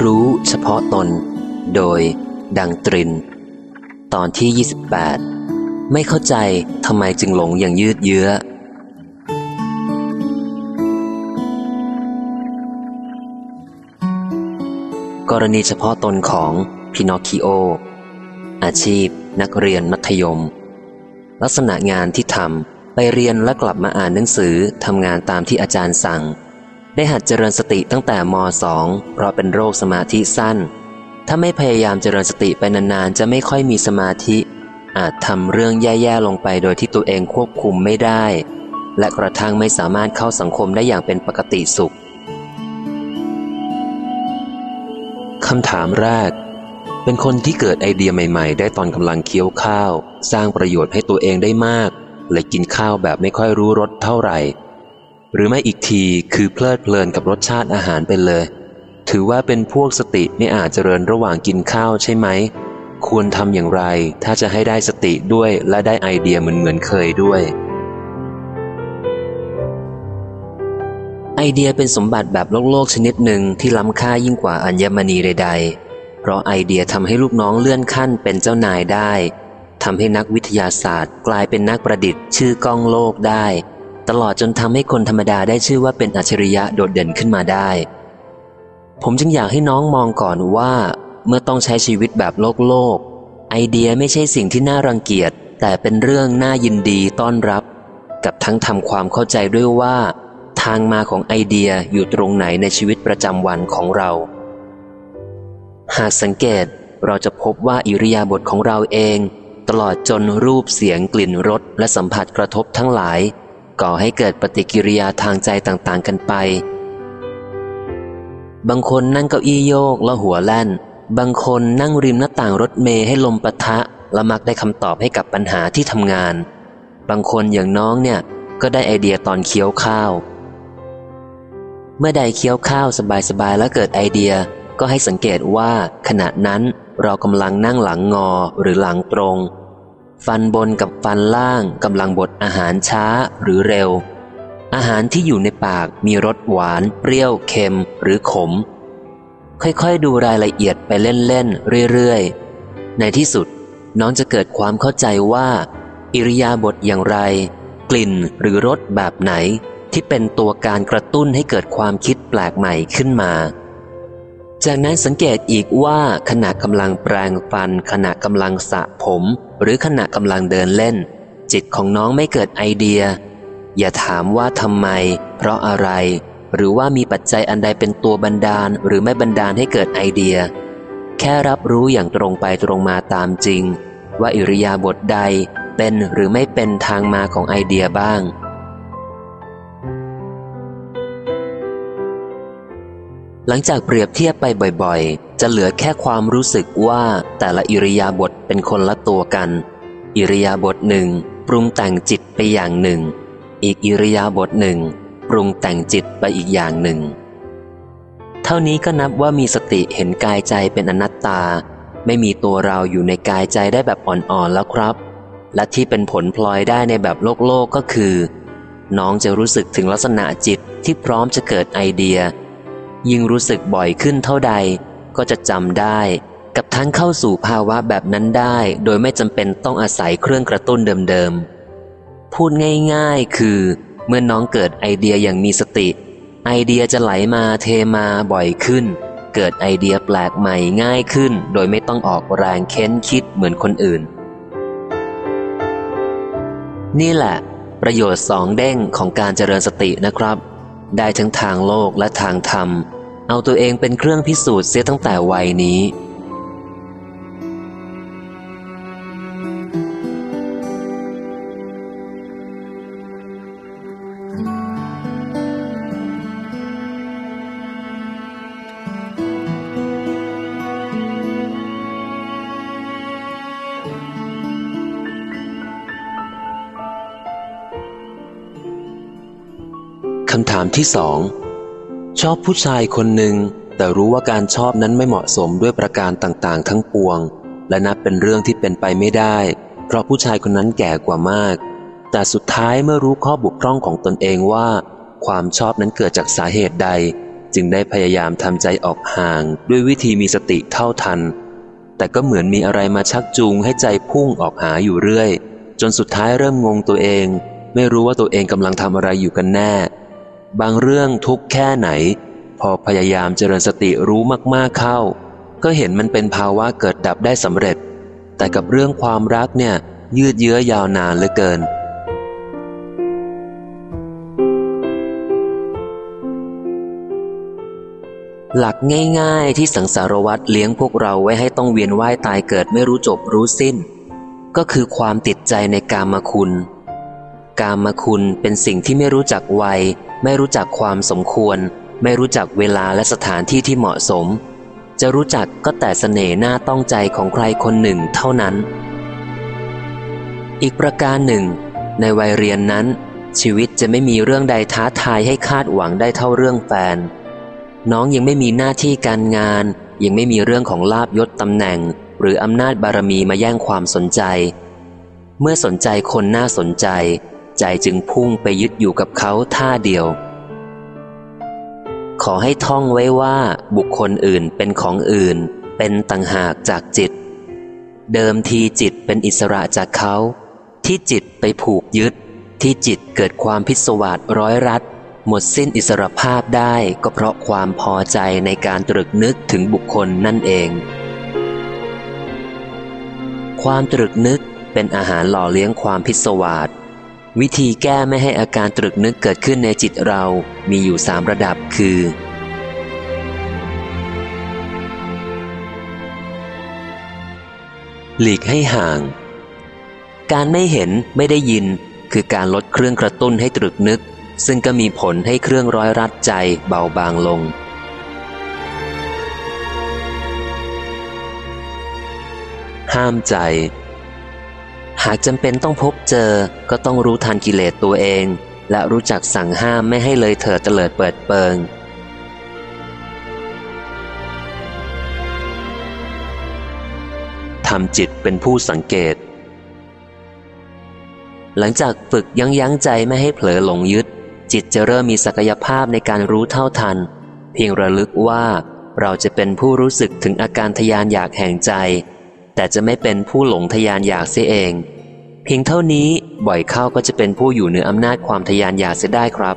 รู้เฉพาะตน โดย ดังตริน ตอนที่ 28 ไม่เข้าใจทำไมจึงหลงอย่างยืดเยื้อ กรณีเฉพาะตนของพินอคคิโอ อาชีพ นักเรียนมัธยม ลักษณะงานที่ทำไปเรียนและกลับมาอ่านหนังสือทำงานตามที่อาจารย์สั่ง ได้หัดเจริญสติตั้งแต่ม .2 เพราะเป็นโรคสมาธิสั้น ถ้าไม่พยายามเจริญสติไปนานๆ จะไม่ค่อยมีสมาธิ อาจทำเรื่องแย่ๆลงไปโดยที่ตัวเองควบคุมไม่ได้ และกระทั่งไม่สามารถเข้าสังคมได้อย่างเป็นปกติสุขคำถามแรก เป็นคนที่เกิดไอเดียใหม่ๆ ได้ตอนกำลังเคี้ยวข้าว สร้างประโยชน์ให้ตัวเองได้มาก และกินข้าวแบบไม่ค่อยรู้รสเท่าไหร่ หรือไม่อีกทีคือเพลิดเพลินกับรสชาติอาหารไปเลย ถือว่าเป็นพวกสติไม่อาจเจริญระหว่างกินข้าวใช่ไหม ควรทำอย่างไรถ้าจะให้ได้สติด้วยและได้ไอเดียเหมือนเหมือนเคยด้วย ไอเดียเป็นสมบัติแบบโลกโลกชนิดหนึ่งที่ล้ำค่ายิ่งกว่าอัญมณีใดๆ เพราะไอเดียทำให้ลูกน้องเลื่อนขั้นเป็นเจ้านายได้ทำให้นักวิทยาศาสตร์ กลายเป็นนักประดิษฐ์ชื่อกล้องโลกได้ ตลอดจนทำให้คนธรรมดาได้ชื่อว่าเป็นอัจฉริยะโดดเด่นขึ้นมาได้ ผมจึงอยากให้น้องมองก่อนว่า เมื่อต้องใช้ชีวิตแบบโลกโลก ไอเดียไม่ใช่สิ่งที่น่ารังเกียจ แต่เป็นเรื่องน่ายินดีต้อนรับ กับทั้งทำความเข้าใจด้วยว่า ทางมาของไอเดียอยู่ตรงไหนในชีวิตประจำวันของเรา หากสังเกตเราจะพบว่าอิริยาบถของเราเอง ตลอดจนรูปเสียงกลิ่นรสและสัมผัสกระทบทั้งหลาย ก่อให้เกิดปฏิกิริยาทางใจต่างๆ กันไป บางคนนั่งเก้าอี้โยกแล้วหัวแล่น บางคนนั่งริมหน้าต่างรถเมย์ให้ลมปะทะและมักได้คำตอบให้กับปัญหาที่ทำงาน บางคนอย่างน้องเนี่ยก็ได้ไอเดียตอนเคี้ยวข้าว เมื่อใดเคี้ยวข้าวสบายๆแล้วเกิดไอเดียก็ให้สังเกตว่าขณะนั้นเรากำลังนั่งหลังงอหรือหลังตรง ฟันบนกับฟันล่างกำลังบดอาหารช้าหรือเร็ว อาหารที่อยู่ในปากมีรสหวาน เปรี้ยว เค็มหรือขม ค่อยๆ ดูรายละเอียดไปเล่นๆ เรื่อยๆ ในที่สุดน้องจะเกิดความเข้าใจว่า อิริยาบถอย่างไร กลิ่นหรือรสแบบไหน ที่เป็นตัวการกระตุ้นให้เกิดความคิดแปลกใหม่ขึ้นมา จากนั้นสังเกตอีกว่าขณะกำลังแปรงฟันขณะกำลังสระผม หรือขณะกำลังเดินเล่น จิตของน้องไม่เกิดไอเดีย อย่าถามว่าทำไม เพราะอะไร หรือว่ามีปัจจัยอันใดเป็นตัวบันดาล หรือไม่บันดาลให้เกิดไอเดีย แค่รับรู้อย่างตรงไปตรงมาตามจริง ว่าอิริยาบถใดเป็นหรือไม่เป็นทางมาของไอเดียบ้างหลังจากเปรียบเทียบไปบ่อย จะเหลือแค่ความรู้สึกว่าแต่ละอิริยาบถเป็นคนละตัวกัน อิริยาบถหนึ่งปรุงแต่งจิตไปอย่างหนึ่ง อีกอิริยาบถหนึ่งปรุงแต่งจิตไปอีกอย่างหนึ่ง เท่านี้ก็นับว่ามีสติเห็นกายใจเป็นอนัตตา ไม่มีตัวเราอยู่ในกายใจได้แบบอ่อนๆแล้วครับ และที่เป็นผลพลอยได้ในแบบโลกโลกก็คือ น้องจะรู้สึกถึงลักษณะจิตที่พร้อมจะเกิดไอเดีย ยิ่งรู้สึกบ่อยขึ้นเท่าใด ก็จะจำได้ กับทั้งเข้าสู่ภาวะแบบนั้นได้ โดยไม่จำเป็นต้องอาศัยเครื่องกระตุ้นเดิมๆ พูดง่ายๆ คือ เมื่อน้องเกิดไอเดียอย่างมีสติ ไอเดียจะไหลมาเทมาบ่อยขึ้น เกิดไอเดียแปลกใหม่ง่ายขึ้น โดยไม่ต้องออกแรงเค้นคิดเหมือนคนอื่น นี่แหละ ประโยชน์สองเด้งของการเจริญสตินะครับ ได้ทั้งทางโลกและทางธรรม เอาตัวเองเป็นเครื่องพิสูจน์เสียตั้งแต่วัยนี้ คำถามที่สอง ชอบผู้ชายคนหนึ่ง แต่รู้ว่าการชอบนั้นไม่เหมาะสมด้วยประการต่างๆ ทั้งปวง และนับเป็นเรื่องที่เป็นไปไม่ได้ เพราะผู้ชายคนนั้นแก่กว่ามาก แต่สุดท้ายเมื่อรู้ข้อบุกพร่องของตนเองว่า ความชอบนั้นเกิดจากสาเหตุใด จึงได้พยายามทำใจออกห่าง ด้วยวิธีมีสติเท่าทัน แต่ก็เหมือนมีอะไรมาชักจูงให้ใจพุ่งออกหาอยู่เรื่อย จนสุดท้ายเริ่มงงตัวเอง ไม่รู้ว่าตัวเองกำลังทำอะไรอยู่กันแน่ บางเรื่องทุกแค่ไหน พอพยายามเจริญสติรู้มากๆเข้า ก็เห็นมันเป็นภาวะเกิดดับได้สำเร็จ แต่กับเรื่องความรักเนี่ยยืดเยื้อยาวนานเหลือเกิน หลักง่ายๆที่สังสารวัตรเลี้ยงพวกเราไว้ให้ต้องเวียนว่ายตายเกิดไม่รู้จบรู้สิ้น ก็คือความติดใจในกามคุณ กามคุณเป็นสิ่งที่ไม่รู้จักวัย ไม่รู้จักความสมควร ไม่รู้จักเวลาและสถานที่ที่เหมาะสม จะรู้จักก็แต่เสน่ห์หน้าต้องใจของใครคนหนึ่งเท่านั้น อีกประการหนึ่ง ในวัยเรียนนั้น ชีวิตจะไม่มีเรื่องใดท้าทายให้คาดหวังได้เท่าเรื่องแฟน น้องยังไม่มีหน้าที่การงาน ยังไม่มีเรื่องของลาบยศตำแหน่ง หรืออำนาจบารมีมาแย่งความสนใจ เมื่อสนใจคนน่าสนใจ ใจจึงพุ่งไปยึดอยู่กับเขาท่าเดียว ขอให้ท่องไว้ว่าบุคคลอื่นเป็นของอื่น เป็นต่างหากจากจิต เดิมทีจิตเป็นอิสระจากเขา ที่จิตไปผูกยึด ที่จิตเกิดความพิศวาสร้อยรัดหมดสิ้นอิสรภาพได้ก็เพราะความพอใจในการตรึกนึกถึงบุคคลนั่นเอง ความตรึกนึกเป็นอาหารหล่อเลี้ยงความพิศวาส วิธีแก้ไม่ให้อาการตรึกนึกเกิดขึ้นในจิตเรามีอยู่สามระดับคือ หลีกให้ห่าง การไม่เห็นไม่ได้ยินคือการลดเครื่องกระตุ้นให้ตรึกนึก ซึ่งก็มีผลให้เครื่องร้อยรัดใจเบาบางลง ห้ามใจ หากจำเป็นต้องพบเจอก็ต้องรู้ทันกิเลสตัวเอง และรู้จักสั่งห้ามไม่ให้เลยเถิดเตลิดเปิดเปิง ทำจิตเป็นผู้สังเกต หลังจากฝึกยั้งยั้งใจไม่ให้เผลอหลงยึด จิตจะเริ่มมีศักยภาพในการรู้เท่าทัน เพียงระลึกว่าเราจะเป็นผู้รู้สึกถึงอาการทยานอยากแห่งใจแต่จะไม่เป็นผู้หลงทยานอยากเสียเอง เพียงเท่านี้บ่อยเข้าก็จะเป็นผู้อยู่เหนืออำนาจความทยานอยากเสียได้ครับ